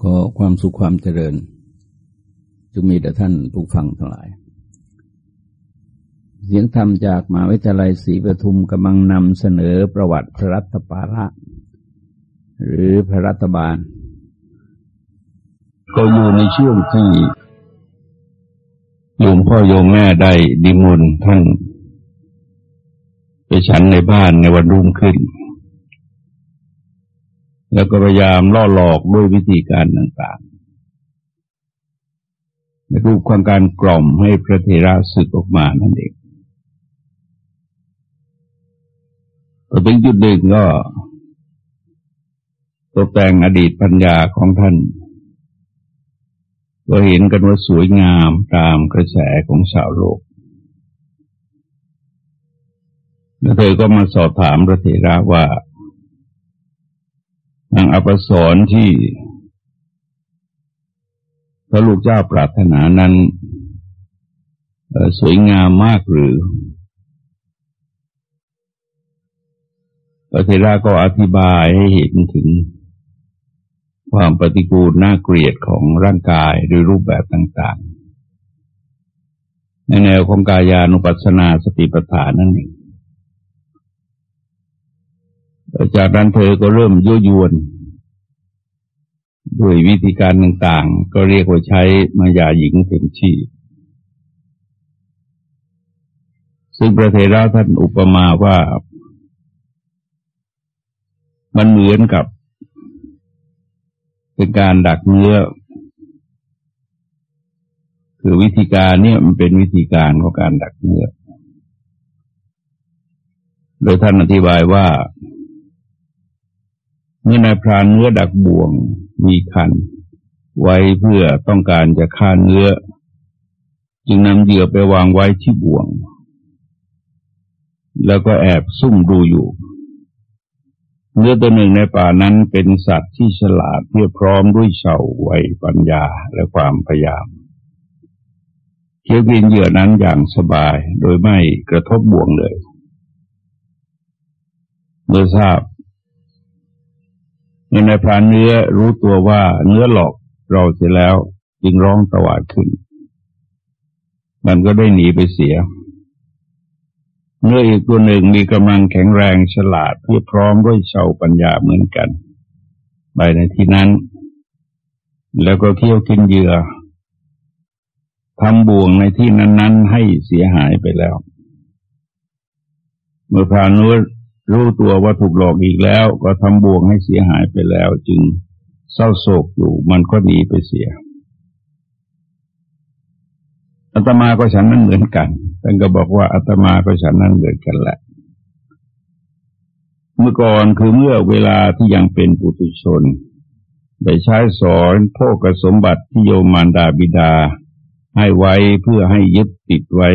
ขอความสุขความเจริญจงมีแด่ท่านผู้ฟังทั้งหลาย เสียงธรรมจากมหาวิทยาลัยศรีปทุมกำลังนำเสนอประวัติพระรัตปาละหรือพระรัตบาล ก็อยู่ในช่วงที่โยมพ่อโยมแม่ได้ดิมนท่าน ไปฉันในบ้านในวันรุ่งขึ้น แล้วก็พยายามล่อหลอกด้วยวิธีการต่างๆ ในรูปของการกล่อมให้พระเทระสึกออกมานั่นเองพอถึงจุดหนึ่งก็ตกแต่งอดีตปัญญาของท่าน ก็เห็นกันว่าสวยงามตามกระแสของชาวโลกแล้วเธอก็มาสอบถามพระเถระว่า นางอปสรที่พระลูกเจ้าปรารถนานั้นสวยงามมากหรือพระเทราก็อธิบายให้เห็นถึงความปฏิกูลน่าเกลียดของร่างกายหรือรูปแบบต่าง ๆ ในแนวของกายานุปัสสนาสติปัฏฐานนั่นเอง จากนั้นเธอก็เริ่มยั่วยวน ด้วยวิธีการต่างๆ ก็เรียกว่าใช้มายาหญิงเต็มที่ ซึ่งประเทราท่านอุปมาว่า มันเหมือนกับ เป็นการดักเนื้อ คือวิธีการเนี่ยมันเป็นวิธีการของการดักเนื้อโดยท่านอธิบายว่า เมื่อนายพรานเนื้อดักบ่วงมีคัน ไว้เพื่อต้องการจะฆ่าเนื้อ จึงนำเหยื่อไปวางไว้ที่บ่วง แล้วก็แอบซุ่มดูอยู่ เนื้อตัวหนึ่งในป่านั้นเป็นสัตว์ที่ฉลาดเพียบพร้อมด้วยเฉาไวปัญญาและความพยายามเคี้ยวกินเหยื่อนั้นอย่างสบายโดยไม่กระทบบ่วงเลย เมื่อทราบ เมื่อในพรานเนื้อรู้ตัวว่าเนื้อหลอกเราเสียแล้วจึงร้องตวาดขึ้น มันก็ได้หนีไปเสีย เนื้ออีกตัวหนึ่งมีกำลังแข็งแรงฉลาดเพื่อพร้อมด้วยเชาปัญญาเหมือนกัน ไปในที่นั้น แล้วก็เที่ยวกินเหยื่อทำบ่วงในที่นั้น ๆ ให้เสียหายไปแล้ว เมื่อพรานเนื้อ รู้ตัวว่าถูกหลอกอีกแล้ว ก็ทำบ่วงให้เสียหายไปแล้ว จึงเศร้าโศกอยู่มันก็หนีไปเสียอาตมาก็ฉันนั้นเหมือนกันท่านก็บอกว่าอาตมาก็ฉันนั้นเหมือนกันแหละ เมื่อก่อนคือเมื่อเวลาที่ยังเป็นปุถุชนได้ใช้สอนพ่อกสมบัติที่โยมมารดาบิดา ให้ไว้เพื่อให้ยึดติดไว้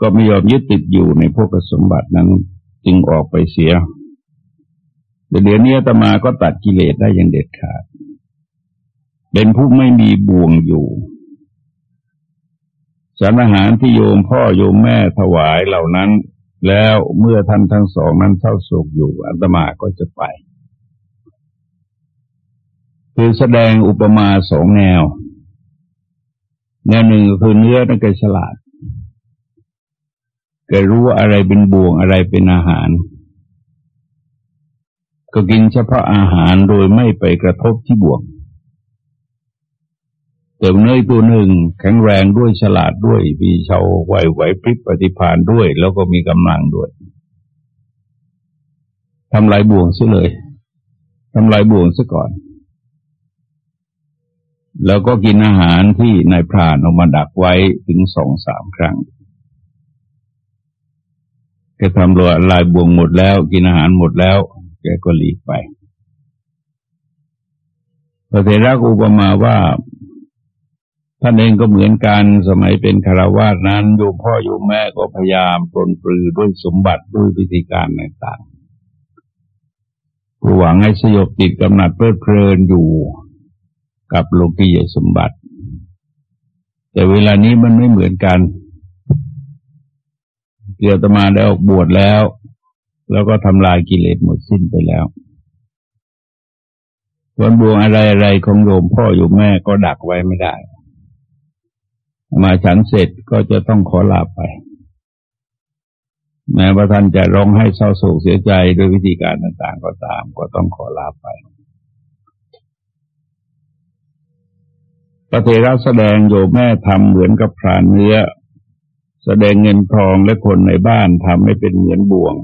ก็ไม่ยอมยึดติดอยู่ในพวกสมบัตินั้นจึงออกไปเสียแต่เดี๋ยวนี้ตมาก็ตัดกิเลสได้อย่างเด็ดขาด เป็นผู้ไม่มีบ่วงอยู่สารอาหารที่โยมพ่อโยมแม่ถวายเหล่านั้น แล้วเมื่อท่านทั้งสองนั้นเศร้าโศกอยู่อัตมาก็จะไป คือแสดงอุปมาสองแนว แนวหนึ่งคือเนื้อนั่นก็ฉลาด แกรู้ว่าอะไรเป็นบ่วงอะไรเป็นอาหาร ก็กินเฉพาะอาหารโดยไม่ไปกระทบที่บ่วงแต่เนยตัวหนึ่งแข็งแรงด้วยฉลาดด้วยมีชาวไหวไหวพริบปฏิพานด้วย แล้วก็มีกำลังด้วยทำลายบ่วงซะเลยทำลายบ่วงซะก่อน แล้วก็กินอาหารที่นายพรานเอามาดักไว้ถึงสองสามครั้ง แกทำรวลายบวงหมดแล้ว กินอาหารหมดแล้ว แกก็หลีกไปพระเทระอุปมาว่าท่านเองก็เหมือนกันสมัยเป็นคารวาสนั้นโยมพ่อโยมแม่ก็พยายามปรนปรือด้วยสมบัติด้วยวิธีการต่างๆหวังให้สยบติดกำหนัดเพลิดเพลินอยู่กับโลกียสมบัติ แต่เวลานี้มันไม่เหมือนกัน เกียรติมาได้ออกบวชแล้ว แล้วก็ทำลายกิเลสหมดสิ้นไปแล้วส่วนบวงอะไรอะไรของโยมพ่อโยมแม่ก็ดักไว้ไม่ได้ มาฉันเสร็จก็จะต้องขอลาไป แม้ว่าท่านจะร้องให้เศร้าโศกเสียใจโดยวิธีการต่างๆก็ตาม ก็ต้องขอลาไปพระเทระแสดงโยมแม่ทำเหมือนกับพรานเนื้อ แสดงเงินทองและคนในบ้านทำให้เป็นเหมือนบ่วง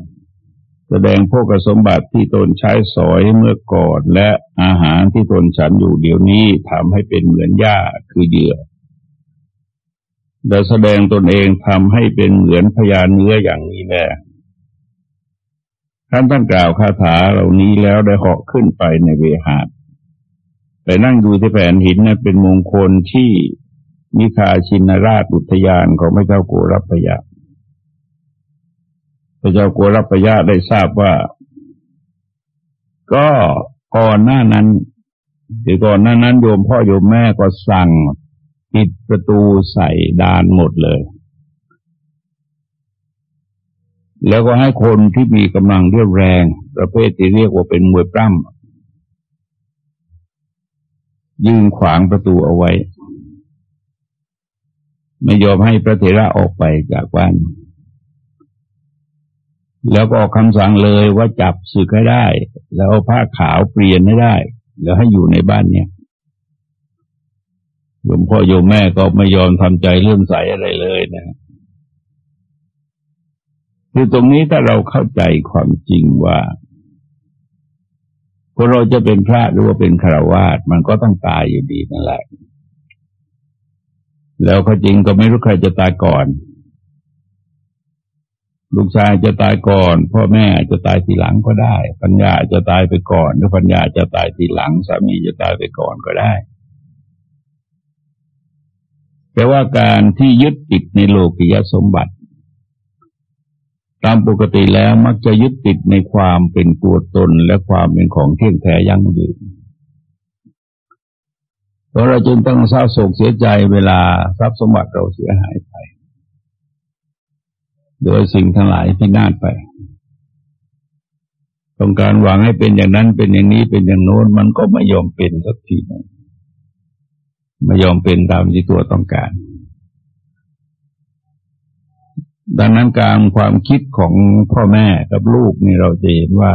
แสดงพวกสมบัติที่ตนใช้สอยเมื่อก่อนและอาหารที่ตนฉันอยู่เดี๋ยวนี้ทำให้เป็นเหมือนหญ้าคือเหยื่อแต่แสดงตนเองทำให้เป็นเหมือนพยานเนื้ออย่างนี้แน่ท่านตั้งกล่าวคาถาเหล่านี้แล้วได้เหาะขึ้นไปในเวหาไปนั่งดูที่แผ่นหินนะเป็นมงคลที่ มิคาชินราชอุทยานของพระเจ้าโกรพยาพระเจ้าโกรพยาได้ทราบว่า ก็ก่อนหน้านั้นหรือก่อนหน้านั้นโยมพ่อโยมแม่ก็สั่งปิดประตูใส่ดานหมดเลย แล้วก็ให้คนที่มีกำลังเรียบแรง ประเภทที่เรียกว่าเป็นมวยปล้ำยืนขวางประตูเอาไว้ ไม่ยอมให้พระเถระออกไปจากบ้าน แล้วก็ออกคำสั่งเลยว่าจับสึกให้ได้ แล้วเอาผ้าขาวเปลี่ยนให้ได้ แล้วให้อยู่ในบ้านเนี่ยโยมพ่อโยมแม่ก็ไม่ยอมทำใจเลื่อมใสอะไรเลยนะคือตรงนี้ถ้าเราเข้าใจความจริงว่าคนเราจะเป็นพระหรือว่าเป็นฆราวาสมันก็ต้องตายอยู่ดีนั่นแหละ แล้วก็จริงก็ไม่รู้ใครจะตายก่อน ลูกชายจะตายก่อน พ่อแม่จะตายทีหลังก็ได้ ปัญญาจะตายไปก่อน หรือปัญญาจะตายทีหลังสามีจะตายไปก่อนก็ได้แต่ว่าการที่ยึดติดในโลกิยสมบัติ ตามปกติแล้วมักจะยึดติดในความเป็นตัวตนและความเป็นของเที่ยงแท้ยั่งยืน เพราะเราจึงต้องเศร้าโศกเสียใจเวลาทรัพย์สมบัติเราเสียหายไป โดยสิ่งทั้งหลายที่น่าไป ต้องการหวังให้เป็นอย่างนั้นเป็นอย่างนี้เป็นอย่างโน้น มันก็ไม่ยอมเป็นสักทีนึงไม่ยอมเป็นตามที่ตัวต้องการ ดังนั้นการความคิดของพ่อแม่กับลูกนี่เราจะเห็นว่า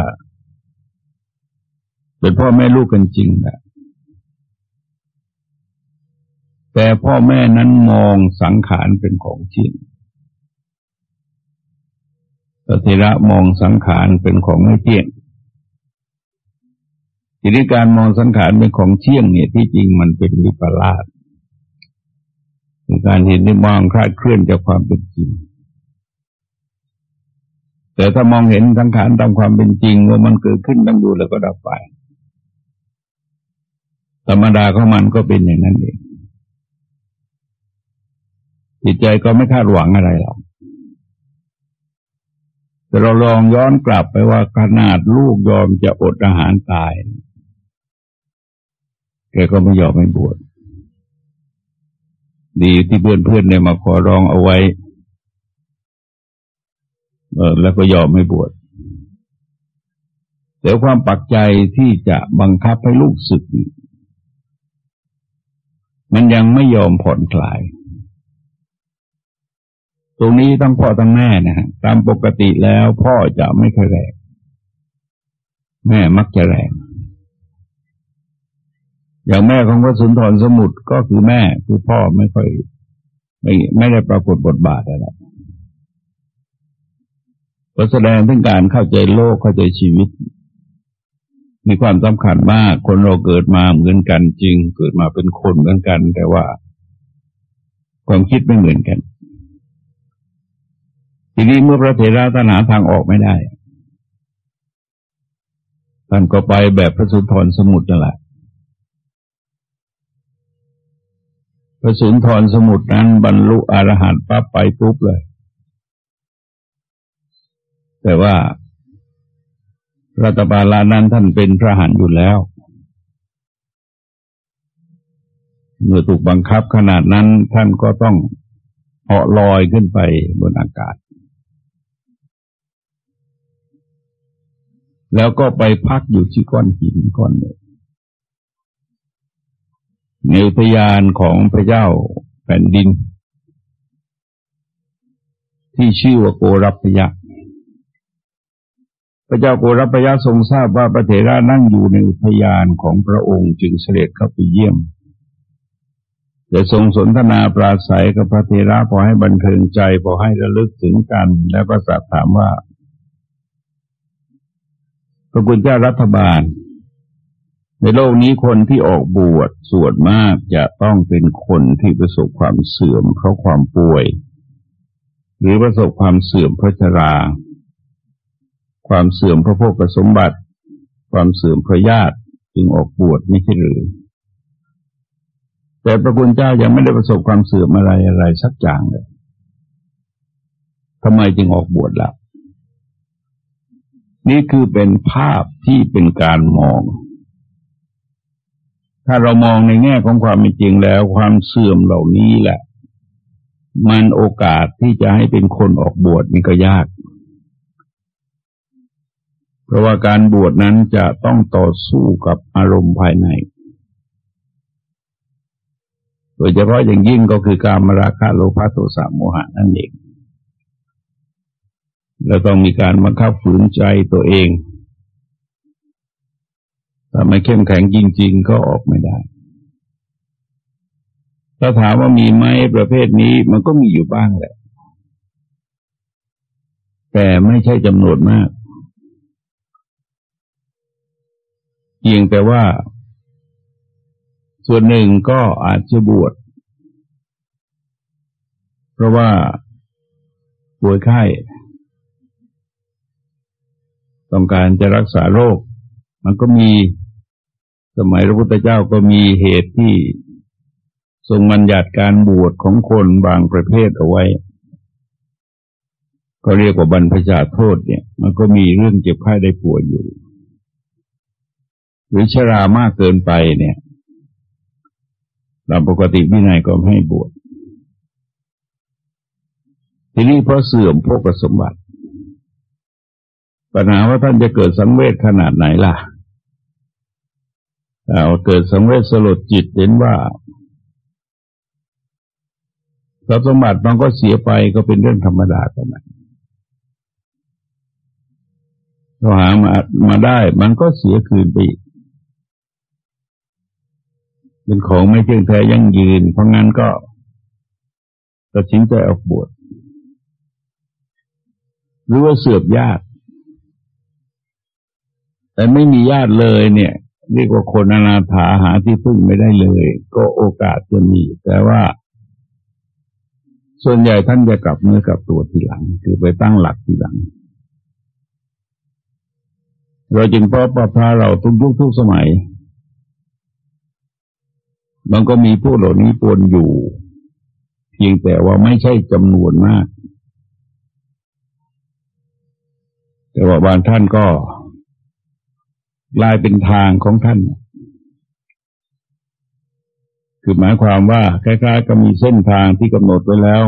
เป็นพ่อแม่ลูกกันจริงแหละ แต่พ่อแม่นั้นมองสังขารเป็นของเที่ยงพระเทระมองสังขารเป็นของไม่เที่ยงทีนี้การมองสังขารเป็นของเที่ยงเนี่ยที่จริงมันเป็นวิปลาสเป็นการเห็นได้มองคลาดเคลื่อนจากความเป็นจริง แต่ถ้ามองเห็นสังขารตามความเป็นจริงว่ามันเกิดขึ้นตั้งอยู่แล้วก็ดับไป ธรรมดาของมันก็เป็นอย่างนั้นเอง จิตใจก็ไม่คาดหวังอะไรหรอกแต่เราลองย้อนกลับไปว่าขนาดลูกยอมจะอดอาหารตายแกก็ไม่ยอมไม่บวชดีที่เพื่อนเพื่อนเนี่ยมาขอร้องเอาไว้ เออแล้วก็ยอมไม่บวชแต่ความปักใจที่จะบังคับให้ลูกศึก มันยังไม่ยอมผ่อนคลาย ตรงนี้ต้องพ่อต้องแม่นะฮะตามปกติแล้วพ่อจะไม่ค่อยแรง แม่มักจะแรง อย่างแม่ของพระสุนทรสมุทรก็คือแม่คือพ่อไม่ค่อย ไม่ไม่ได้ปรากฏบทบาทอะไรก็แสดงถึงการเข้าใจโลกเข้าใจชีวิต มีความสำคัญมากคนเราเกิดมาเหมือนกันจริง เกิดมาเป็นคนเหมือนกัน แต่ว่า ความคิดไม่เหมือนกัน ทีนี้เมื่อพระเถระท่านหาทางออกไม่ได้ ท่านก็ไปแบบพระสุนทรสมุทรนั่นแหละพระสุนทรสมุทรนั้นบรรลุอรหันต์ปั๊บไปปุ๊บเลย แต่ว่ารัตบาลานั้นท่านเป็นพระหันอยู่แล้ว เมื่อถูกบังคับขนาดนั้นท่านก็ต้องเหาะลอยขึ้นไปบนอากาศ แล้วก็ไปพักอยู่ที่ก้อนหินก้อนหนึ่งในอุทยานของพระเจ้าแผ่นดิน ที่ชื่อว่าโกรัพยะ พระเจ้าโกรพยาทรงทราบว่าพระเถระนั่งอยู่ในอุทยานของพระองค์จึงเสด็จเข้าไปเยี่ยมจะทรงสนทนาปราศัยกับพระเถระพอให้บันเทิงใจพอให้ระลึกถึงกัน และประสาทถามว่า พระกุณเจ้ารัฐบาล ในโลกนี้คนที่ออกบวชส่วนมากจะต้องเป็นคนที่ประสบความเสื่อมเพราะความป่วย หรือประสบความเสื่อมเพราะชรา ความเสื่อมเพราะโภคสมบัติ ความเสื่อมเพราะญาติจึงออกบวชไม่ใช่หรือแต่พระคุณเจ้ายังไม่ได้ประสบความเสื่อมอะไรอะไรสักอย่างเลยทำไมจึงออกบวชล่ะ นี่คือเป็นภาพที่เป็นการมอง ถ้าเรามองในแง่ของความเป็นจริงแล้ว ความเสื่อมเหล่านี้แหละ มันโอกาสที่จะให้เป็นคนออกบวชนี่ก็ยาก เพราะว่าการบวชนั้นจะต้องต่อสู้กับอารมณ์ภายใน โดยเฉพาะอย่างยิ่งก็คือการมราคะโลภะโทสะโมหะนั่นเอง แล้วต้องมีการบังคับฝืนใจตัวเองถ้าไม่เข้มแข็งจริง ๆ ก็ออกไม่ได้ ถ้าถามว่ามีไหมประเภทนี้มันก็มีอยู่บ้างแหละ แต่ไม่ใช่จำนวนมากเพียงแต่ว่า ส่วนหนึ่งก็อาจจะบวช เพราะว่าป่วยไข้ ต้องการจะรักษาโรค มันก็มีสมัยพระพุทธเจ้าก็มีเหตุที่ทรงบัญญัติการบวชของคนบางประเภทเอาไว้ ก็เรียกว่าบรรพชาโทษเนี่ย มันก็มีเรื่องเจ็บไข้ได้ป่วยอยู่ หรือชรามากเกินไปเนี่ยเราปกติวินัยก็ไม่ให้บวชทีนี้เพราะเสื่อมพวกสมบัติ ปัญหาว่าท่านจะเกิดสังเวชขนาดไหนล่ะเอาเกิดสังเวชสลดจิตเห็นว่าทรัพย์สมบัติมันก็เสียไปก็เป็นเรื่องธรรมดาของมันเราหามามาได้มันก็เสียคืนไปอีกเป็นของไม่เที่ยงแท้ยั่งยืน เพราะงั้นก็ตัดสินใจออกบวชหรือว่าเสือบญาติ แต่ไม่มีญาติเลยเนี่ย เรียกว่าคนอนาถาหาที่พึ่งไม่ได้เลย ก็โอกาสจะมี แต่ว่า ส่วนใหญ่ท่านจะกลับเมื่อกลับตัวทีหลัง คือไปตั้งหลักทีหลัง เราจึงพบว่าพระเราทุกยุคทุกสมัย มันก็มีผู้เหล่านี้ปนอยู่ เพียงแต่ว่าไม่ใช่จำนวนมาก แต่ว่าบางท่านก็ ลายเป็นทางของท่าน คือหมายความว่าคล้ายๆก็มีเส้นทางที่กำหนดไว้แล้ว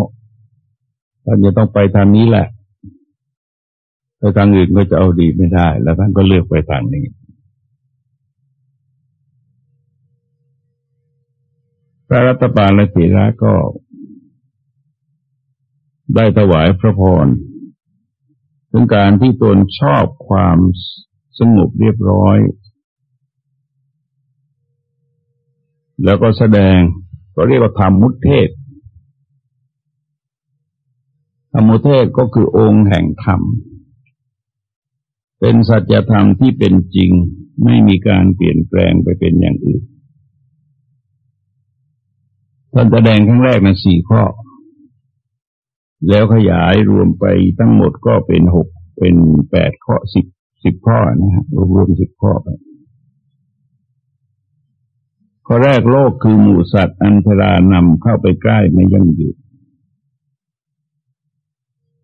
ท่านจะต้องไปทางนี้แหละไปทางอื่นก็จะเอาดีไม่ได้ แล้วท่านก็เลือกไปทางนี้พระรัตปาลและเถระก็ ได้ถวายพระพรถึงการที่ตนชอบความ สงบเรียบร้อย แล้วก็แสดงก็เรียกว่าธรรมมุตเทศธรรมมุเทศก็คือองค์แห่งธรรม เป็นสัจธรรมที่เป็นจริงไม่มีการเปลี่ยนแปลงไปเป็นอย่างอื่นท่านแสดงครั้งแรกนะสี่ข้อ แล้วขยายรวมไปทั้งหมดก็เป็นหกเป็นแปดข้อสิบ สิบข้อนะฮะรวมรวมสิบข้อไปข้อแรกโลกคือหมูสัตว์ อันตรานำเข้าไปใกล้ไม่ยั่งยืน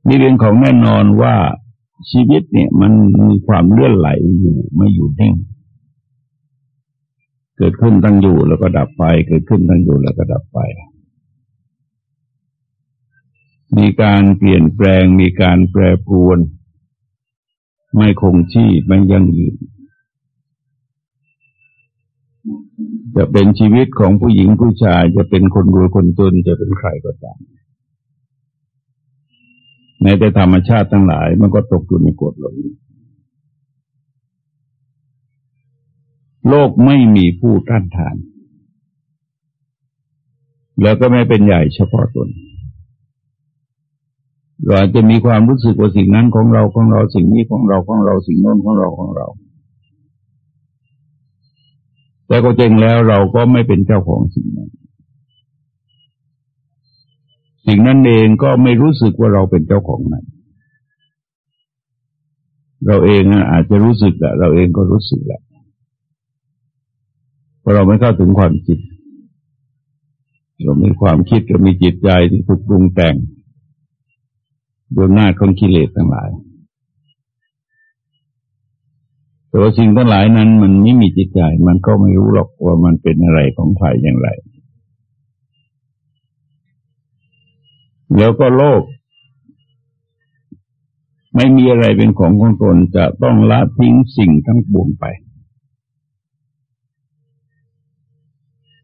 นี่เรื่องของแน่นอนว่าชีวิตเนี่ย มันมีความเลื่อนไหลอยู่ไม่อยู่นิ่งเกิดขึ้นตั้งอยู่แล้วก็ดับไป เกิดขึ้นตั้งอยู่แล้วก็ดับไป มีการเปลี่ยนแปลงมีการแปรปรวน ไม่คงที่ไม่ยั่งยืน จะเป็นชีวิตของผู้หญิงผู้ชาย จะเป็นคนรวยคนจนจะเป็นใครก็ตามในแต่ธรรมชาติทั้งหลาย มันก็ตกอยู่ในกฎหลงโลกไม่มีผู้ต้านทาน แล้วก็ไม่เป็นใหญ่เฉพาะตน เราอาจจะมีความรู้สึกว่าสิ่งนั้นของเราของเราสิ่งนี้ของเราของเราสิ่งโน้นของเราของเรา แต่ก็จริงแล้วเราก็ไม่เป็นเจ้าของสิ่งนั้น สิ่งนั้นเองก็ไม่รู้สึกว่าเราเป็นเจ้าของนั้นเราเองอาจจะรู้สึกแหละเราเองก็รู้สึกแหละเพราะเราไม่เข้าถึงความจิตเรามีความคิดเรามีจิตใจที่ถูกปรุงแต่ง โดยหน้าของกิเลสทั้งหลาย แต่ว่าสิ่งทั้งหลายนั้น มันไม่มีจิตใจ มันก็ไม่รู้หรอกว่ามันเป็นอะไรของใครอย่างไร แล้วก็โลก ไม่มีอะไรเป็นของของตนจะต้องละทิ้งสิ่งทั้งปวงไป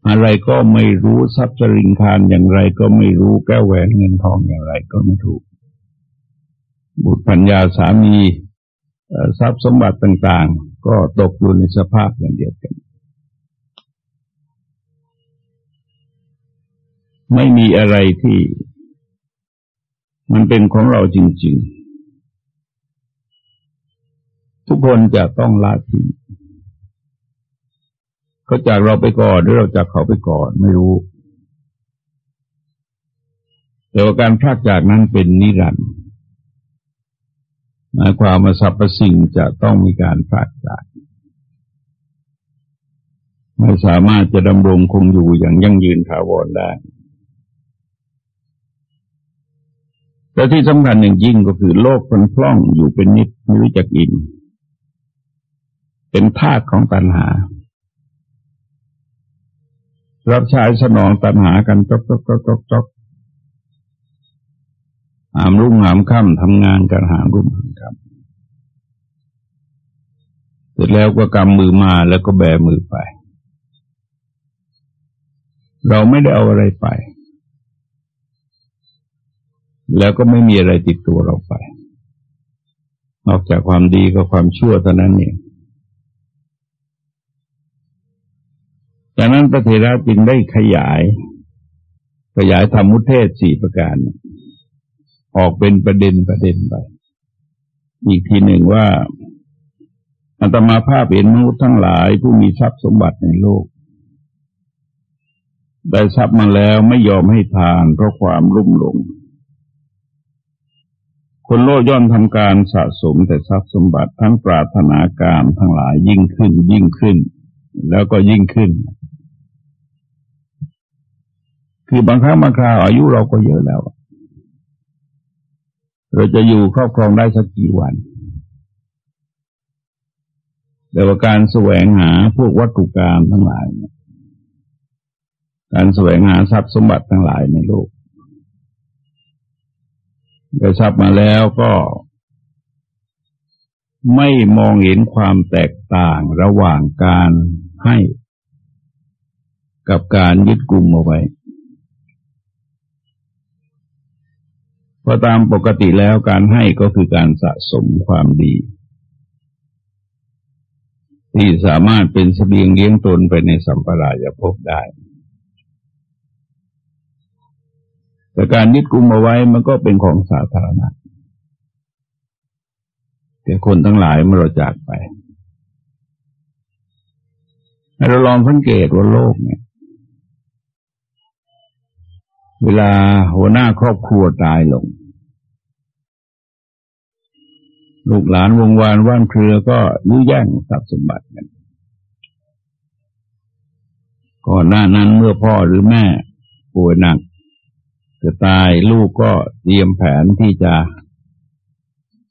อะไรก็ไม่รู้ทรัพย์สริงคารอย่างไรก็ไม่รู้แก้วแหวนเงินทองอย่างไรก็ไม่ถูก บุตรปัญญาสามีทรัพย์สมบัติต่าง ๆ ก็ตกอยู่ในสภาพอย่างเดียวกัน ไม่มีอะไรที่มันเป็นของเราจริง ๆ ทุกคนจะต้องละทิ้งเขาจากเราไปก่อนหรือเราจากเขาไปก่อนไม่รู้ แต่ว่าการพลากจากนั้นเป็นนิรันดร์ หมายความว่าสรรพสิ่งจะต้องมีการพลาดจากไม่สามารถจะดำรงคงอยู่อย่างยั่งยืนถาวรได้ แต่ที่สำคัญอย่างยิ่งก็คือโลกมันพล่องอยู่เป็นนิดไม่รู้จักอินเป็นธาตุของตัณหา รับใช้สนองตัณหากันจอกจอกจอกจอกจอกหามรุ่งหามค่ำทำงานกันหามรุ่งหามค่ำเสร็จแล้วก็กำมือมาแล้วก็แบมือไป เราไม่ได้เอาอะไรไป แล้วก็ไม่มีอะไรติดตัวเราไป นอกจากความดีกับความชั่วเท่านั้นเองดังนั้นพระเทระจึงได้ขยาย ขยายธรรมุเทศสี่ประการ ออกเป็นประเด็นประเด็นไป อีกทีหนึ่งว่า อัตมาภาพเห็นมนุษย์ทั้งหลายผู้มีทรัพย์สมบัติในโลก ได้ทรัพย์มาแล้วไม่ยอมให้ทานเพราะความรุ่มหลง คนโลกย่อมทำการสะสมแต่ทรัพย์สมบัติทั้งปรารถนาการทั้งหลายยิ่งขึ้นยิ่งขึ้น แล้วก็ยิ่งขึ้น คือบางครั้งบางคราวอายุเราก็เยอะแล้ว เราจะอยู่ครอบครองได้สักกี่วัน แต่ว่าการแสวงหาพวกวัตถุกรรมทั้งหลายเนี่ยการแสวงหาทรัพย์สมบัติทั้งหลายในโลกได้ทรัพย์มาแล้วก็ไม่มองเห็นความแตกต่างระหว่างการให้กับการยึดกลุ่มเอาไว้เพราะตามปกติแล้วการให้ก็คือการสะสมความดี ที่สามารถเป็นสเสบียงเลี้ยงตนไปในสัมปรายภพได้ แต่การยึดกุมเอาไว้มันก็เป็นของสาธารณะ แต่คนทั้งหลายเมื่อเราจากไป เราลองสังเกตว่าโลกเนี่ย เวลาหัวหน้าครอบครัวตายลง ลูกหลานวงวานว่านเครือก็ยื้อแย่งทรัพย์สมบัติกันก่อนหน้านั้นเมื่อพ่อหรือแม่ป่วยหนัก จะตายลูกก็เตรียมแผนที่จะ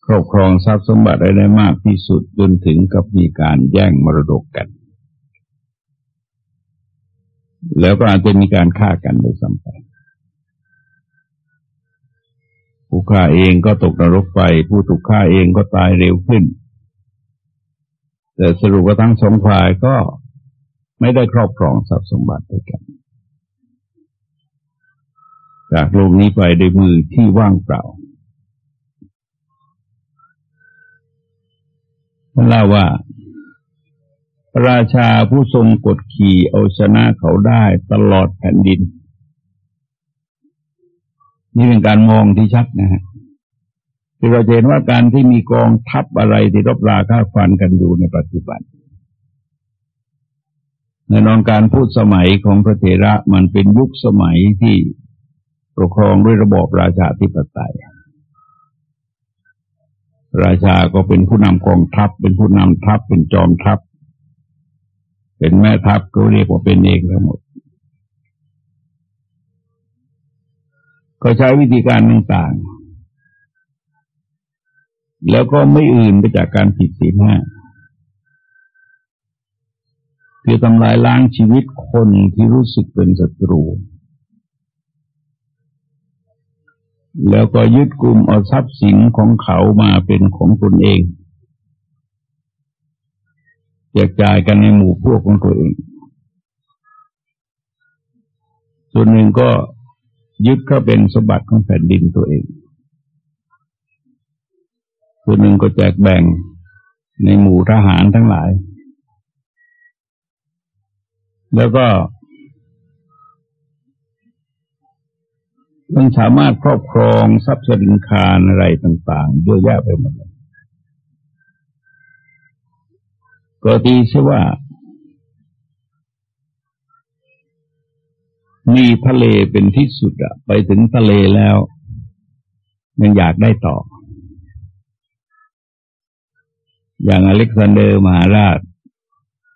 ครอบครองทรัพย์สมบัติได้มากที่สุดจนถึงกับมีการแย่งมรดกกัน แล้วก็อาจจะมีการฆ่ากันโดยสัมพัน ผู้ฆ่าเองก็ตกนรกไป ผู้ถูกฆ่าเองก็ตายเร็วขึ้น แต่สรุปว่าทั้งสองฝ่ายก็ไม่ได้ครอบครองทรัพย์สมบัติด้วยกัน จากโลกนี้ไปด้วยมือที่ว่างเปล่าท่านเล่าว่าพระราชาผู้ทรงกดขี่เอาชนะเขาได้ตลอดแผ่นดิน นี่เป็นการมองที่ชัดนะฮะคือเราเห็นว่าการที่มีกองทัพอะไรที่รบราฆ่าฟันกันอยู่ในปัจจุบันในนอนการพูดสมัยของพระเถระมันเป็นยุคสมัยที่ปกครองด้วยระบอบราชาธิปไตย ราชาก็เป็นผู้นำกองทัพ เป็นผู้นำทัพ เป็นจอมทัพ เป็นแม่ทัพก็เรียกว่าเป็นเองทั้งหมด ก็ใช้วิธีการต่างๆ แล้วก็ไม่อื่นไปจากการผิดศีลห้าคือทำลายล้างชีวิตคนที่รู้สึกเป็นศัตรู แล้วก็ยึดกลุ่มเอาทรัพย์สินของเขามาเป็นของตนเองแจกจ่ายกันในหมู่พวกของตัวเอง ส่วนหนึ่งก็ ยึดเข้าเป็นสมบัติของแผ่นดินตัวเองส่วนหนึ่งก็แจกแบ่งในหมู่ทหารทั้งหลาย แล้วก็มันสามารถครอบครองทรัพย์สินคารอะไรต่างๆเยอะแยะไปหมดเลยก็ตีใช่ว่า มีทะเลเป็นที่สุดอะไปถึงทะเลแล้วยังอยากได้ต่อ อย่างอเล็กซานเดอร์มหาราช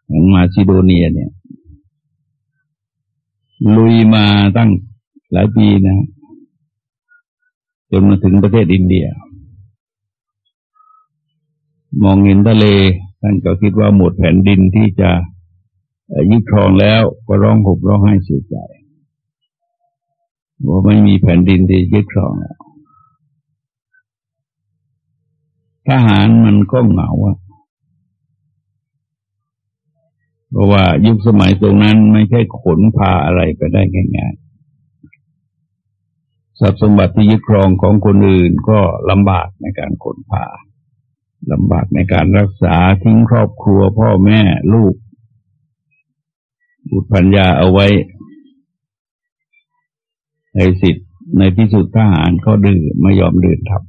ของมาซิโดเนียเนี่ย ลุยมาตั้งหลายปีนะ จนมาถึงประเทศอินเดีย มองเห็นทะเลท่านก็คิดว่าหมดแผ่นดินที่จะยึดครองแล้วก็ร้องห่มร้องไห้เสียใจ ว่าไม่มีแผ่นดินที่ยึดครองแล้วทหารมันก็เหงาอะเพราะว่ายุคสมัยตรงนั้นไม่ใช่ขนพาอะไรไปได้ง่ายๆทรัพย์สมบัติที่ยึดครองของคนอื่นก็ลำบากในการขนพาลำบากในการรักษาทิ้งครอบครัวพ่อแม่ลูกบุตรพัญญาเอาไว้ ในสิทธิ์ในที่สุดทหารเขาดื้อไม่ยอมเดินทับ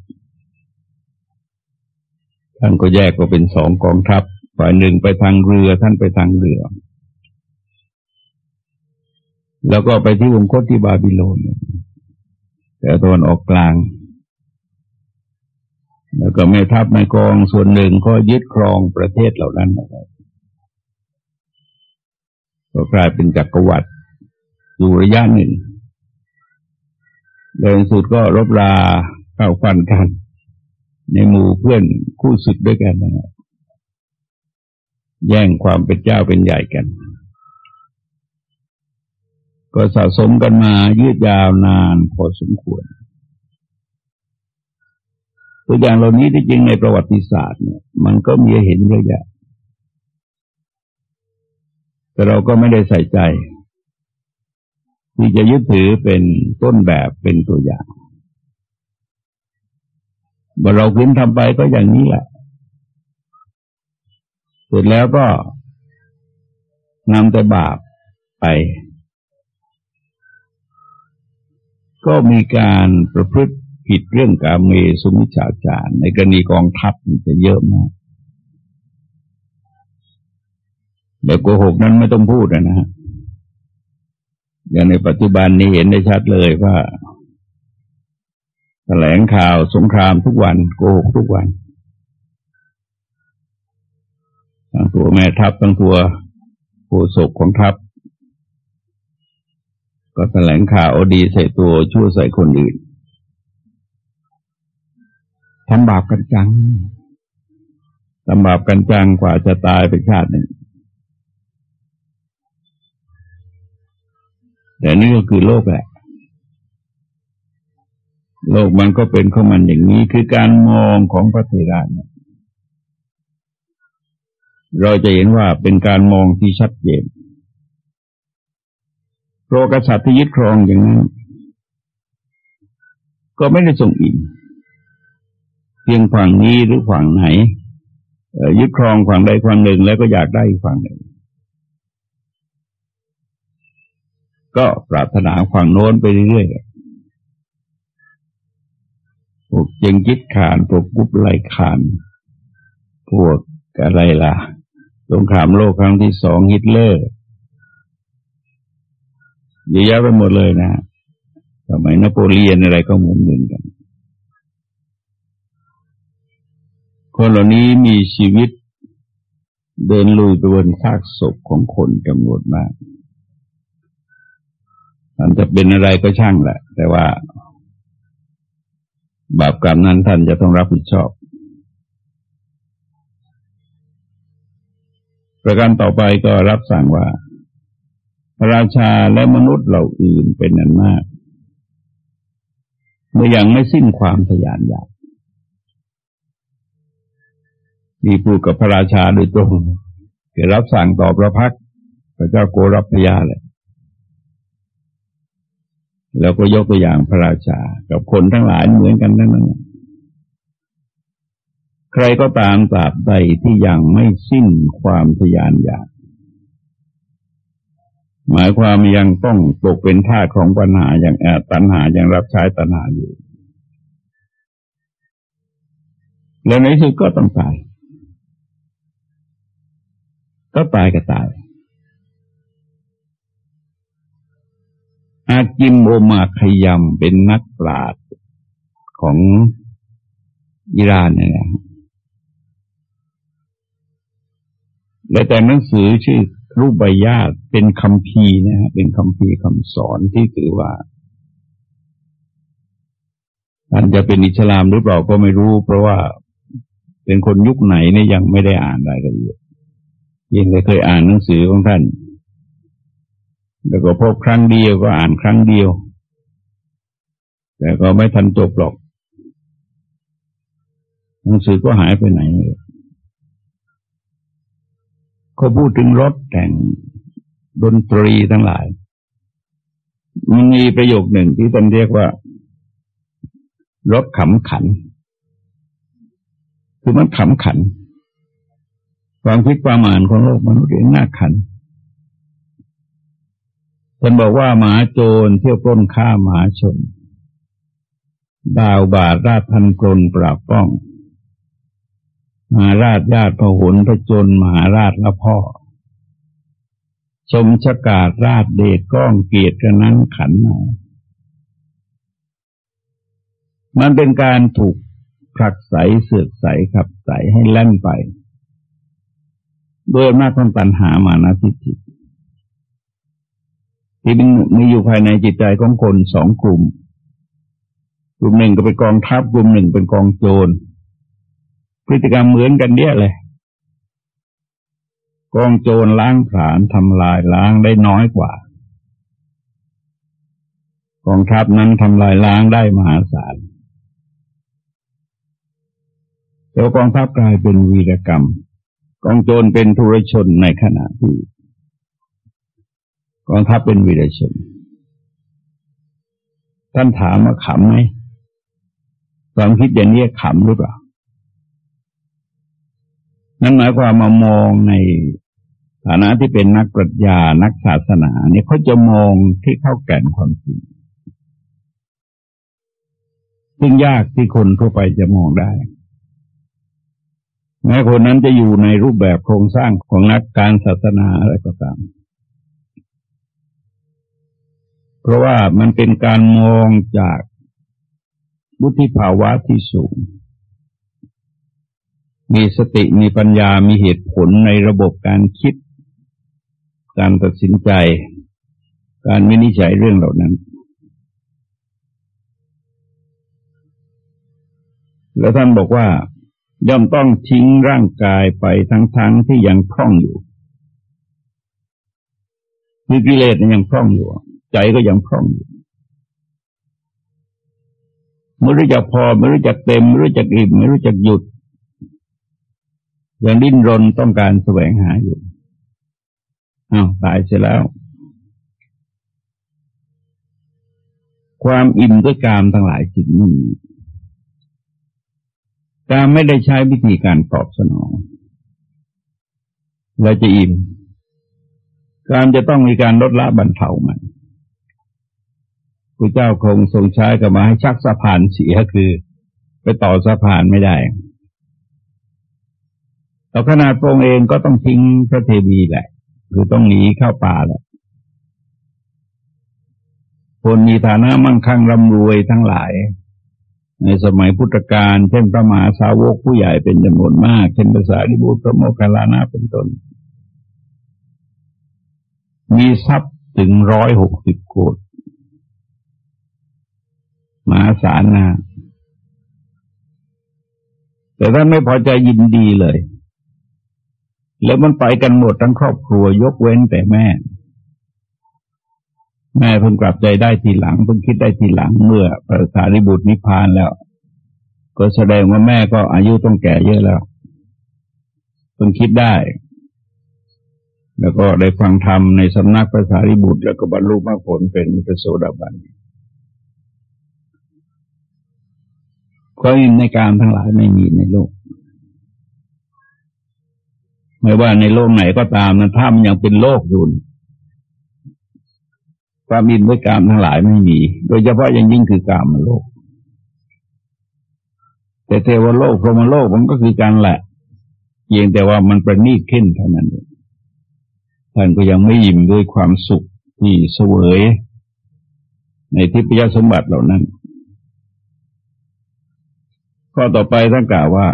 ท่านก็แยกก็เป็นสองกองทัพฝ่ายหนึ่งไปทางเรือท่านไปทางเรือ แล้วก็ไปที่วงคตที่บาบิโลนแต่ตอนออกกลาง แล้วก็แม่ทัพในกองส่วนหนึ่งก็ยึดครองประเทศเหล่านั้นก็กลายเป็นจักรวรรดิอยู่ระยะหนึ่ง ในสุดก็รบราเข้าฟันกัน ในหมู่เพื่อนคู่สุดด้วยกันนะแย่งความเป็นเจ้าเป็นใหญ่กัน ก็สะสมกันมายืดยาวนานพอสมควร ตัวอย่างเหล่านี้ที่จริงในประวัติศาสตร์เนี่ย มันก็มีเห็นเยอะแยะแต่เราก็ไม่ได้ใส่ใจ ที่จะยึดถือเป็นต้นแบบเป็นตัวอย่างว่าเราคืนทำไปก็อย่างนี้แหละ เสร็จแล้วก็นำแต่บาปไป ก็มีการประพฤติผิดเรื่องการเมสุมิจาจารในกรณีกองทัพมันจะเยอะมากแบบโกหกนั้นไม่ต้องพูดนะฮะ อย่างในปัจจุบันนี้เห็นได้ชัดเลยว่าแถลงข่าวสงครามทุกวันโกหกทุกวันทั้งตัวแม่ทัพทั้งตัวโฆษกของทัพ ก็แถลงข่าวดีใส่ตัวชั่วใส่คนอื่นทำบาปกันจังทำบาปกันจังกว่าจะตายไปชาติหนึ่ง แต่นี่ก็คือโลกแหละ โลกมันก็เป็นข้อมันอย่างนี้คือการมองของพระเถระเนี่ยเราจะเห็นว่าเป็นการมองที่ชัดเจนโรกษัตริย์ที่ยึดครองอย่างนั้น ก็ไม่ได้ทรงอินเพียงฝั่งนี้หรือฝั่งไหนยึดครองฝั่งใดฝั่งหนึ่งแล้วก็อยากได้ฝั่งหนึ่ง ก็ปรารถนาฝั่งโน้นไปเรื่อยๆพวกเจงจิตขานพวกกุบไลขาน พวกอะไรล่ะสงครามโลกครั้งที่สองฮิตเลอร์เยอะแยะไปหมดเลยนะสมัยนโปเลียนอะไรก็หมือนเหมือนกัน คนเหล่านี้มีชีวิตเดินลุยไปบนซากศพของคนจำนวนมาก มันจะเป็นอะไรก็ช่างแหละ แต่ว่า บาปกรรมนั้นท่านจะต้องรับผิดชอบ ประการต่อไปก็รับสั่งว่า พระราชาและมนุษย์เหล่าอื่นเป็นอันมาก เมื่อยังไม่สิ้นความทยานอยากมีพูดกับพระราชาโดยตรงเกิดรับสั่งต่อพระพักพระเจ้าโกรพยาเลย แล้วก็ยกตัวอย่างพระราชา กับคนทั้งหลายเหมือนกันทั้งนั้นใครก็ตามตราบใดที่ยังไม่สิ้นความทยานอยาก หมายความยังต้องตกเป็นทาสของปัญหาอย่างตัณหายังรับใช้ตัณหาอยู่ แล้วในที่สุดก็ต้องตาย ก็ตายก็ตาย อากิมโอมาขยำเป็นนักปราชญ์ของอิรานเนี่ยนะและแต่หนังสือชื่อรูปใบญาติเป็นคำพีนะฮะเป็นคำพีคำสอนที่ถือว่าท่านจะเป็นอิสลามหรือเปล่าก็ไม่รู้ เพราะว่าเป็นคนยุคไหนเนี่ยยังไม่ได้อ่านรายละเอียดยังไม่เคยอ่านหนังสือของท่าน แล้วก็พบครั้งเดียวก็อ่านครั้งเดียว แต่ก็ไม่ทันจบหรอกหนังสือก็หายไปไหนเขาพูดถึงรถแต่งดนตรีทั้งหลาย มันมีประโยคหนึ่งที่ท่านเรียกว่ารถขำขัน คือมันขำขัน ความคิดความอ่านของโลกมนุษย์เองน่าขัน ท่านบอกว่าหมาโจรเที่ยวปล้นฆ่าหมาชน ดาวบาดราดทันกลนปราบป้องมหาราชญาติพหลพระจนมหาราชละพ่อ ชมชกาดราชเดชก้องเกียรติกันนั้นขันมามันเป็นการถูกผลักใสเสือกใสขับใสให้แล่นไป โดยอำนาจของปัญหามานาทิจิต ที่มีอยู่ภายในจิตใจของคนสองกลุ่ม กลุ่มหนึ่งก็เป็นกองทัพกลุ่มหนึ่งเป็นกองโจร พฤติกรรมเหมือนกันเนี้ยเลย กองโจรล้างผลาญทำลายล้างได้น้อยกว่า กองทัพนั้นทำลายล้างได้มหาศาลแต่กองทัพกลายเป็นวีรกรรม กองโจรเป็นธุรชนในขณะที่ กองทัพเป็นวีรชน ท่านถามว่าขำไหมความคิดอย่างนี้ขำหรือเปล่า นั่นหมายความมามองในฐานะที่เป็นนักปรัชญา นักศาสนาเนี่ยเขาจะมองที่เข้าแก่นความจริง ซึ่งยากที่คนทั่วไปจะมองได้ แม้คนนั้นจะอยู่ในรูปแบบโครงสร้างของนักการศาสนาอะไรก็ตาม เพราะว่ามันเป็นการมองจากบุธิภาวะที่สูง มีสติมีปัญญามีเหตุผลในระบบการคิด การตัดสินใจ การวินิจฉัยเรื่องเหล่านั้น แล้วท่านบอกว่าย่อมต้องทิ้งร่างกายไปทั้งๆทที่ยังคล่องอยู่คือกิเลสยังคล่องอยู่ ใจก็ยังคล่องอยู่ไม่รู้จักพอไม่รู้จักเต็มไม่รู้จักอิ่มไม่รู้จักหยุด ยังดิ้นรนต้องการแสวงหาอยู่อ้าวตายเสร็จแล้ว ความอิ่มด้วยกามทั้งหลายจิตนี้การไม่ได้ใช้วิธีการตอบสนองเราจะอิ่มการจะต้องมีการลดละบรรเทามัน พระเจ้าคงทรงใช้กับมาให้ชักสะพานเสียคือ ไปต่อสะพานไม่ได้แต่ขนาดพระองค์เองก็ต้องทิ้งพระเทวีแหละ คือต้องหนีเข้าป่าแหละคนมีฐานะมั่งคั่งร่ำรวยทั้งหลาย ในสมัยพุทธกาลเช่นพระมหาสาวกผู้ใหญ่เป็นจำนวนมาก เช่นภาษาดิบุตรพระโมคคัลลานะเป็นต้น มีทรัพย์ถึงร้อยหกสิบโกด มหาศาลนะแต่ท่านไม่พอใจยินดีเลย แล้วมันไปกันหมดทั้งครอบครัวยกเว้นแต่แม่ แม่เพิ่งกลับใจได้ทีหลังเพิ่งคิดได้ทีหลังเมื่อพระสารีบุตรนิพพานแล้ว ก็แสดงว่าแม่ก็อายุต้องแก่เยอะแล้วเพิ่งคิดได้ แล้วก็ได้ฟังธรรมในสำนักพระสารีบุตร แล้วก็บรรลุมรรคผลเป็นพระโสดาบัน วามอิ่มในการทั้งหลายไม่มีในโลก ไม่ว่าในโลกไหนก็ตามนะถ้ามันยังเป็นโลกอยู่ความอิ่มด้วยกามทั้งหลายไม่มี โดยเฉพาะย่งยิ่งคือกามโลก แต่เทวโลกพรหมโลกมันก็คือการแหละเพียงแต่ว่ามันประณีตขึ้นเท่านั้นเองท่านก็ยังไม่อิ่มด้วยความสุขที่เสวย ในทิพยสมบัติเหล่านั้น ข้อต่อไปท่านกล่าวว่า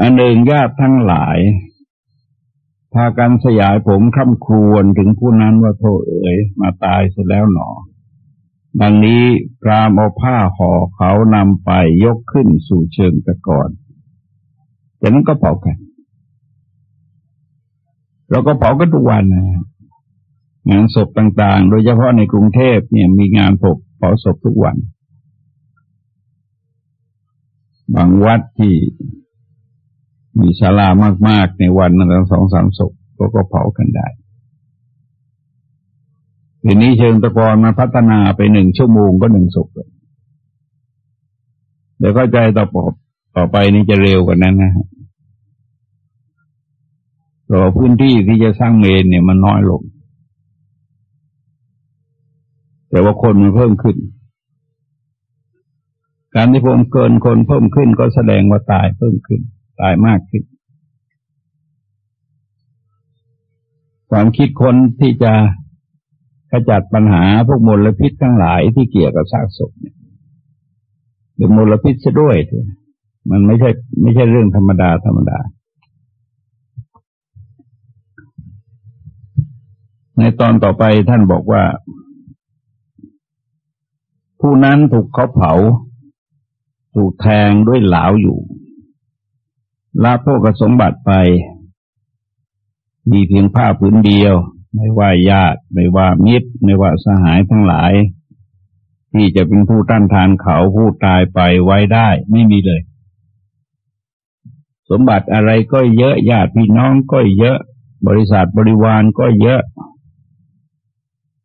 อันหนึ่งญาติทั้งหลาย พากันสยายผมคำครวรถึงผู้นั้นว่าโทเอ๋ยมาตายเสียแล้วหนอ ดังนี้พรามเอาผ้าห่อเขานำไปยกขึ้นสู่เชิงตะกอนจากนั้นก็เผากันเราก็เผากันทุกวันนะงานศพต่าง ๆ โดยเฉพาะในกรุงเทพเนี่ยมีงานศพเผาศพทุกวัน บางวัดที่มีศาลามาก ๆ ในวันนั้นสองสามศพก็ก็เผากันได้ทีนี้เชิงตะกอนมาพัฒนาไปหนึ่งชั่วโมงก็หนึ่งศพเดี๋ยวเข้าใจต่อปอบต่อไปนี้จะเร็วกว่านั้นนะฮะราพื้นที่ที่จะสร้างเมนเนี่ยมันน้อยลง แต่ว่าคนมันเพิ่มขึ้น การที่ผมเกินคนเพิ่มขึ้นก็แสดงว่าตายเพิ่มขึ้น ตายมากขึ้น ความคิดคนที่จะขจัดปัญหาพวกมลพิษทั้งหลายที่เกี่ยวกับซากศพเนี่ยเป็นมลพิษซะด้วย มันไม่ใช่ไม่ใช่เรื่องธรรมดาธรรมดา ในตอนต่อไปท่านบอกว่า ผู้นั้นถูกเขาเผา ถูกแทงด้วยเหลาอยู่ลาโภกสมบัติไป มีเพียงผ้าผืนเดียว ไม่ว่าญาติ ไม่ว่ามิตร ไม่ว่าสหายทั้งหลาย ที่จะเป็นผู้ต้านทานเขาผู้ตายไปไว้ได้ ไม่มีเลย สมบัติอะไรก็เยอะญาติพี่น้องก็เยอะ บริษัทบริวารก็เยอะ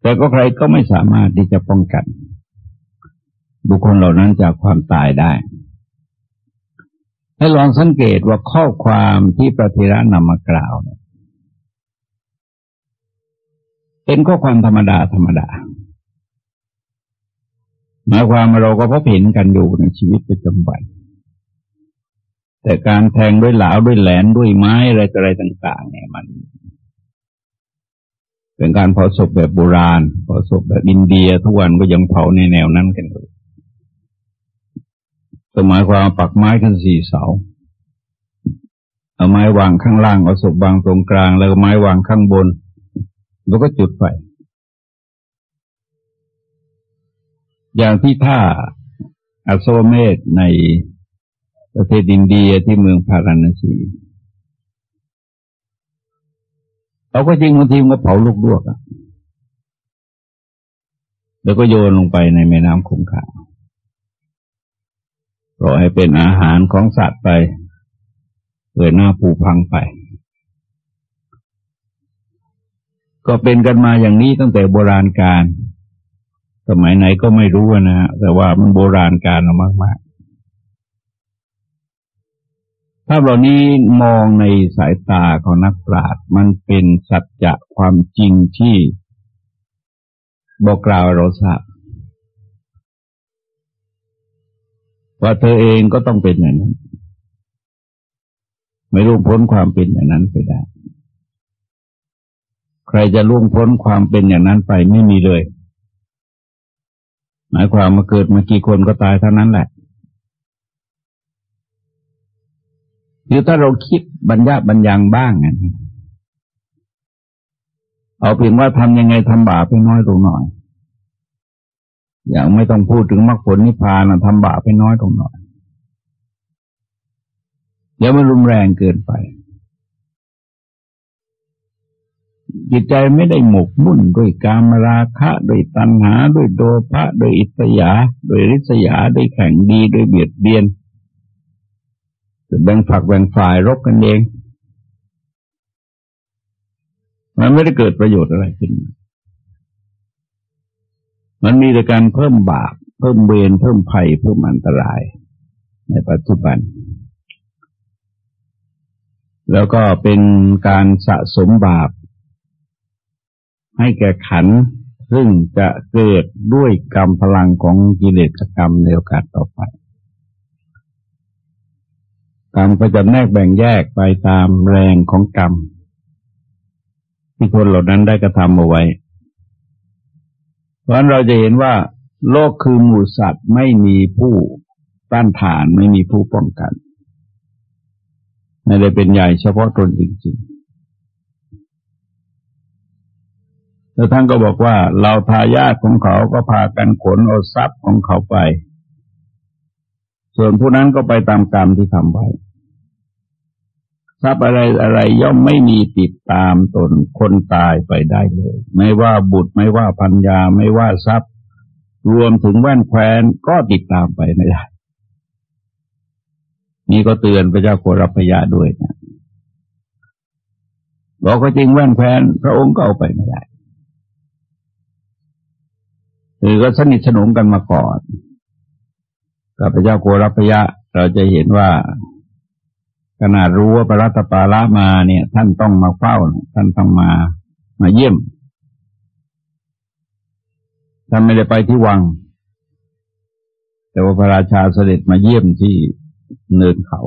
แต่ก็ใครก็ไม่สามารถที่จะป้องกัน บุคคลเหล่านั้นจากความตายได้ ให้ลองสังเกตว่าข้อความที่พระเทระนำมากล่าวเนี่ยเป็นข้อความธรรมดาธรรมดาหมายความเราก็พบเห็นกันอยู่ในชีวิตประจำวันแต่การแทงด้วยเหลาด้วยแหลนด้วยไม้อะไรอะไรต่าง ๆ เนี่ยมัน เป็นการเผาศพแบบโบราณเผาศพแบบอินเดียทุกวันก็ยังเผาในแนวนั้นกันอยู่ ก็หมายความปักไม้ขึ้นสี่เสาเอาไม้วางข้างล่างเอาศพวางตรงกลาง แล้วก็ไม้วางข้างบน แล้วก็จุดไฟอย่างที่ท่าอัโซเมตในประเทศอินเดียที่เมืองพาราณสีเขาก็จริงบางทีมันก็เผาลูกดวกแล้วก็โยนลงไปในแม่น้ำคงคา ปล่อยให้เป็นอาหารของสัตว์ไปเกิดหน้าผูพังไป ก็เป็นกันมาอย่างนี้ตั้งแต่โบราณกาลสมัยไหนก็ไม่รู้นะฮะแต่ว่ามันโบราณการมากๆภาพเหล่านี้มองในสายตาของนักปราชญ์มันเป็นสัจจะความจริงที่บอกกล่าวเราทราบ ว่าเธอเองก็ต้องเป็นอย่างนั้น ไม่ล่วงพ้นความเป็นอย่างนั้นไปได้ ใครจะล่วงพ้นความเป็นอย่างนั้นไปไม่มีเลย หมายความมาเกิดมากี่คนก็ตายเท่านั้นแหละคือถ้าเราคิดบัญญัติบัญญังบ้างนะเอาเพียงว่าทำยังไงทำบาปให้น้อยลงหน่อย อย่างไม่ต้องพูดถึงมรรคผลนิพพานทำบาปให้น้อยลงหน่อยเดี๋ยวมันรุนแรงเกินไป จิตใจไม่ได้หมกมุ่นด้วยกามราคะด้วยตัณหาด้วยโดภะด้วยอิสยาด้วยริษยาด้วยแข่งดีด้วยเบียดเบียนแบ่งฝักแบ่งฝ่ายรบกันเอง มันไม่ได้เกิดประโยชน์อะไรขึ้นมั มันมีแต่การเพิ่มบาป เพิ่มเวรเพิ่มภัย เพิ่มอันตราย ในปัจจุบัน แล้วก็เป็นการสะสมบาป ให้แก่ขัน ซึ่งจะเกิดด้วยกรรมพลังของกิเลสกรรมในโอกาสต่อไปกรรมก็จะแนกแบ่งแยกไปตามแรงของกรรม ที่คนเหล่านั้นได้กระทำเอาไว้ เพราะนั้นเราจะเห็นว่า โลกคือหมู่สัตว์ไม่มีผู้ต้านทานไม่มีผู้ป้องกันไม่ได้เป็นใหญ่เฉพาะตนจริง ๆ แล้วท่านก็บอกว่าเราทายาทของเขาก็พากันขนเอาทรัพย์ของเขาไป ส่วนผู้นั้นก็ไปตามกรรมที่ทำไว้ ทรัพย์อะไรอะไรย่อมไม่มีติดตามตนคนตายไปได้เลย ไม่ว่าบุตรไม่ว่าพัญญาไม่ว่าทรัพย์ รวมถึงแว่นแควนก็ติดตามไปไม่ได้ นี่ก็เตือนพระเจ้าโครพยาด้วยนะบอกก็จริงแว่นแควนพระองค์ก็เอาไปไม่ได้คือก็สนิทสนมกันมาก่อน กับพระเจ้าโครพยะ เราจะเห็นว่า ขนาดรู้ว่าปรัตปาละมาเนี่ย ท่านต้องมาเฝ้า ท่านต้องมามาเยี่ยม ท่านไม่ได้ไปที่วัง แต่ว่าพระราชาเสด็จมาเยี่ยมที่เนินเขา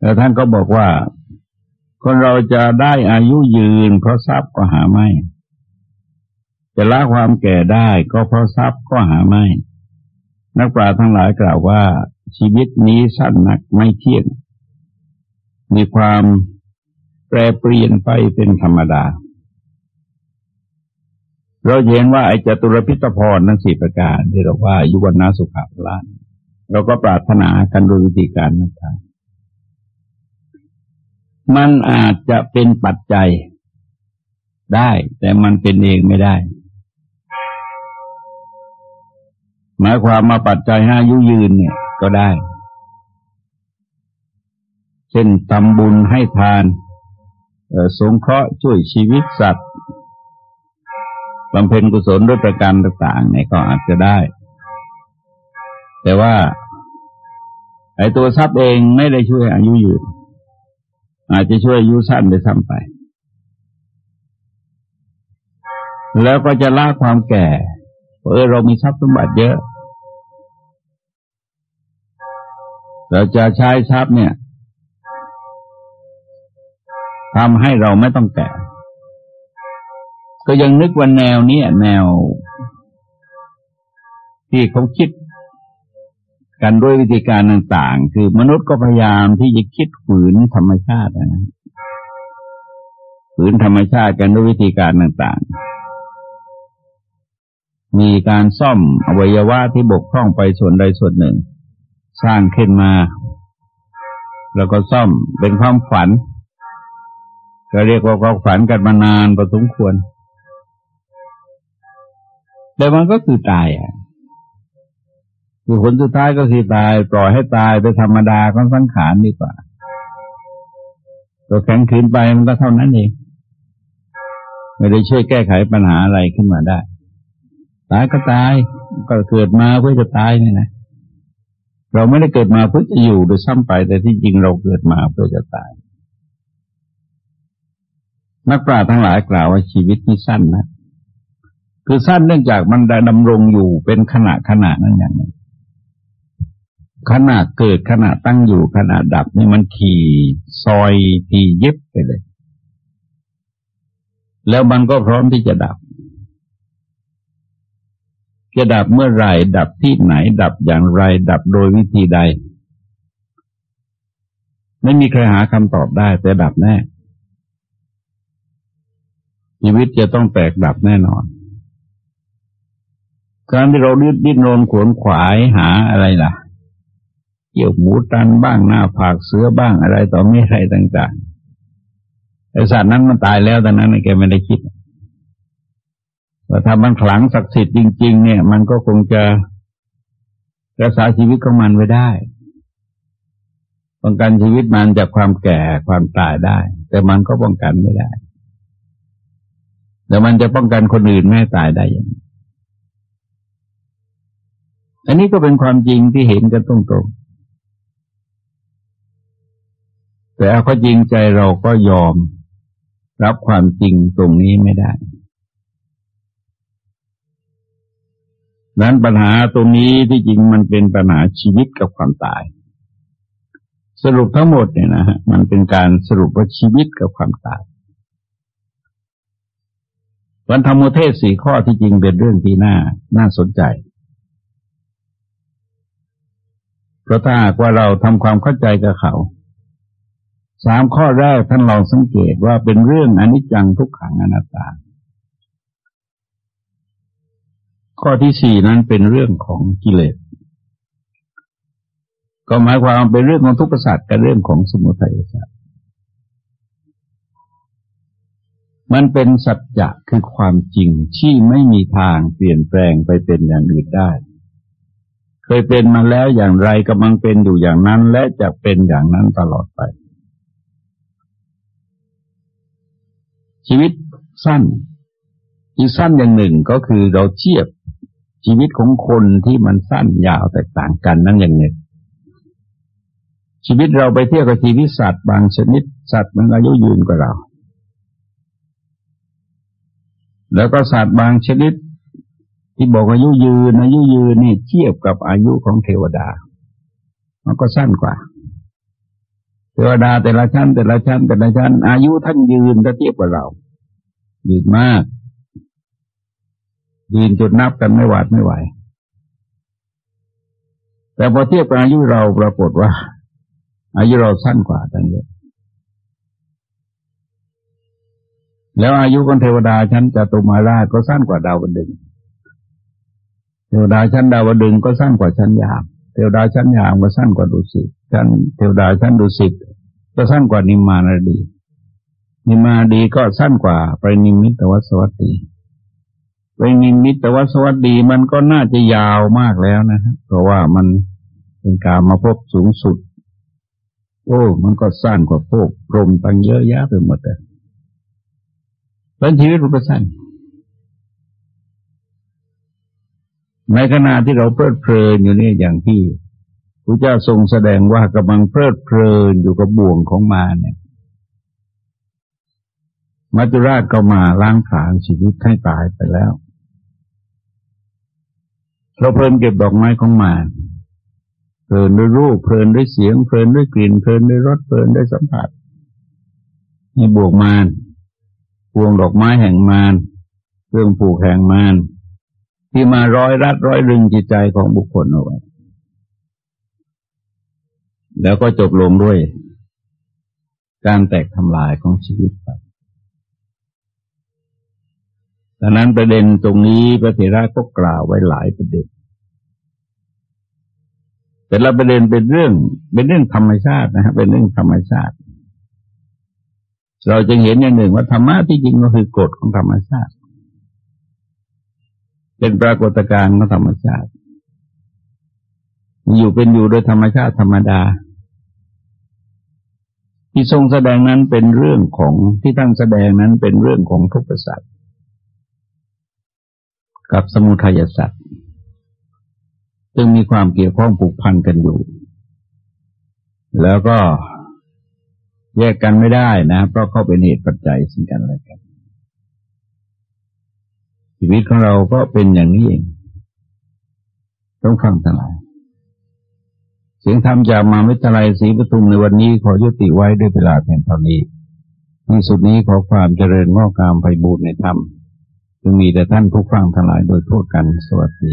แล้วท่านก็บอกว่า คนเราจะได้อายุยืน เพราะทรัพย์ก็หาไม่ จะละความแก่ได้ก็เพราะทรัพย์ก็หาไม่ นักปราชญ์ทั้งหลายกล่าวว่า ชีวิตนี้สั้นหนักไม่เที่ยง มีความแปรเปลี่ยนไปเป็นธรรมดา เราเห็นว่าไอ้จตุรพิตพรนั้นสี่ประการ ที่เราว่า ยุวนาสุขภลานเราก็ปรารถนากันโดยวิธีการต่างมันอาจจะเป็นปัจจัยได้ แต่มันเป็นเองไม่ได้ หมายความมาปัจจัยห้ายุยืนเนี่ยก็ได้ เช่นทำบุญให้ทานสงเคราะห์ช่วยชีวิตสัตว์บำเพ็ญกุศลด้วยประการต่างๆเนี่ยก็อาจจะได้ แต่ว่าไอ้ตัวทรัพย์เองไม่ได้ช่วยอายุยืน อาจจะช่วยอายุสั้นไปซ้ำไป แล้วก็จะละความแก่เออเรามีทรัพย์สมบัติเยอะ เราจะใช้ทรัพย์เนี่ยทำให้เราไม่ต้องแก่ก็ยังนึกว่าแนวนี้แนว ที่เขาคิดกันด้วยวิธีการต่างๆ คือมนุษย์ก็พยายามที่จะคิดฝืนธรรมชาตินะฝืนธรรมชาติกันด้วยวิธีการต่างๆ มีการซ่อมอวัยวะที่บกพร่องไปส่วนใดส่วนหนึ่ง สร้างขึ้นมา แล้วก็ซ่อมเป็นความฝัน ก็เรียกว่าความฝันกันมานานพอสมควร แต่มันก็คือตายอะคือผลสุดท้ายก็คือตาย ปล่อยให้ตายไปธรรมดาของสังขารดีกว่าตัวแข็งขืนไปมันก็เท่านั้นเองไม่ได้ช่วยแก้ไขปัญหาอะไรขึ้นมาได้ ตายก็ตายก็เกิดมาเพื่อจะตายนี่นะ เราไม่ได้เกิดมาเพื่อจะอยู่โดยซ้ำไปแต่ที่จริงเราเกิดมาเพื่อจะตาย นักปราชญ์ทั้งหลายกล่าวว่าชีวิตนี่สั้นนะคือสั้นเนื่องจากมันได้ดำรงอยู่เป็นขณะขณะนั่นอย่างนี้ขณะเกิดขณะตั้งอยู่ขณะดับนี่มันขี่ซอยทีเย็บไปเลย แล้วมันก็พร้อมที่จะดับ จะดับเมื่อไรดับที่ไหน ดับอย่างไร ดับโดยวิธีใด ไม่มีใครหาคำตอบได้ แต่ดับแน่ ชีวิตจะต้องแตกดับแน่นอน การที่เราดิ้นรนขวนขวายหาอะไรล่ะ เกี่ยวหมูตันบ้างหน้าผากเสือบ้างอะไรต่อไม่อะไรต่างๆไอสัตว์นั้นมันตายแล้วตอนนั้นแกไม่ได้คิด ว่าถ้ามันขลังศักดิ์สิทธิ์จริง ๆ เนี่ย มันก็คงจะรักษาชีวิตของมันไว้ได้ป้องกันชีวิตมันจากความแก่ความตายได้ แต่มันก็ป้องกันไม่ได้ แต่มันจะป้องกันคนอื่นไม่ตายได้อย่างอันนี้ก็เป็นความจริงที่เห็นกันตรงๆแต่เอาก็จริงใจเราก็ยอมรับความจริงตรงนี้ไม่ได้ นั้นปัญหาตรงนี้ที่จริงมันเป็นปัญหาชีวิตกับความตาย สรุปทั้งหมดเนี่ยนะฮะมันเป็นการสรุปว่าชีวิตกับความตายวันธรรมเทศสี่ข้อที่จริงเป็นเรื่องที่น่าน่าสนใจ เพราะถ้าหากว่าเราทำความเข้าใจกับเขาสามข้อแรกท่านลองสังเกตว่าเป็นเรื่องอนิจจังทุกขังอนัตตา ข้อที่สี่นั้นเป็นเรื่องของกิเลส ก็หมายความเป็นเรื่องของทุกข์สัตว์กับเรื่องของสมุทัยสัตว์มันเป็นสัจจะคือความจริงที่ไม่มีทางเปลี่ยนแปลงไปเป็นอย่างอื่นได้ เคยเป็นมาแล้วอย่างไรกำลังเป็นอยู่อย่างนั้น และจะเป็นอย่างนั้นตลอดไป ชีวิตสั้นที่สั้นอย่างหนึ่งก็คือเราเทียบ ชีวิตของคนที่มันสั้นยาวแตกต่างกันนั่นอย่างหนึ่งชีวิตเราไปเทียบกับชีวิตสัตว์บางชนิดสัตว์มันอายุยืนกว่าเรา แล้วก็สัตว์บางชนิด ที่บอกอายุยืนอายุยืนนี่เทียบกับอายุของเทวดา มันก็สั้นกว่า เทวดาแต่ละชั้น แต่ละชั้นแต่ละชั้น อายุท่านยืนถ้าเทียบกับเรา ยืนมาก ยืนจนนับกันไม่หวาดไม่ไหว แต่พอเทียบกับอายุเราปรากฏว่า อายุเราสั้นกว่าตั้งเยอะ แล้วอายุของเทวดาชั้นจตุมาราชก็สั้นกว่าดาวดึงเทวดาชั้นดาวดึงก็สั้นกว่าชั้นยาม เทวดาชั้นยามก็สั้นกว่าดุสิตชั้นเทวดาชั้นดุสิตก็สั้นกว่านิมานดีนิมาดีก็สั้นกว่าปรินิมิตวัสวัต ดีปรินิมิตวัสวัตดีมันก็น่าจะยาวมากแล้วนะครับเพราะว่ามันเป็นการมาพบสูงสุด โอ้ มันก็สั้นกว่าพวกพรมตั้งเยอะแยะไปหมดเลยเป็นชีวิตรูปสั้นในขณะที่เราเพลิดเพลินอยู่นี่อย่างที่พระเจ้าทรงแสดงว่ากำลังเพลิดเพลินอยู่กับบ่วงของมาเนี่ย มัจจุราชก็มาล้างผลาญชีวิตให้ตายไปแล้ว เราเพลินเก็บดอกไม้ของมาเพลินด้วยรูปเพลินด้วยเสียงเพลินด้วยกลิ่นเพลินด้วยรสเพลินด้วยสัมผัสนี่บวกมารพวงดอกไม้แห่งมารเครื่องผูกแห่งมารที่มาร้อยรัดร้อยรึงจิตใจของบุคคลเอาไว้แล้วก็จบลงด้วย การแตกทำลายของชีวิตไปดังนั้นประเด็นตรงนี้พระเถระก็กล่าวไว้หลายประเด็น แต่ละประเด็นเป็นเรื่อง เป็นเรื่องธรรมชาตินะฮะเป็นเรื่องธรรมชาติ เราจะเห็นอย่างหนึ่งว่าธรรมะที่จริงก็คือกฎของธรรมชาติ เป็นปรากฏการณ์ของธรรมชาติ อยู่เป็นอยู่โดยธรรมชาติธรรมดา ที่ทรงแสดงนั้นเป็นเรื่องของที่ตั้งแสดงนั้นเป็นเรื่องของทุกข์สัตว์กับสมุทัยสัตว์ ซึ่งมีความเกี่ยวข้องผูกพันกันอยู่ แล้วก็แยกกันไม่ได้นะ เพราะเขาเป็นเหตุปัจจัยสิ่งกันและกัน ชีวิตของเราก็เป็นอย่างนี้เอง ต้องฟังทั้งหลายเสียงธรรมจากมาวิทยาลัยศรีปทุมในวันนี้ขอยุติไว้ด้วยเวลาเพียงเท่านี้ที่สุดนี้ขอความเจริญงอกงามไปบูรณนธรรมจึงมีแต่ท่านผู้ฟังทั้งหลายโดยทั่วกันสวัสดี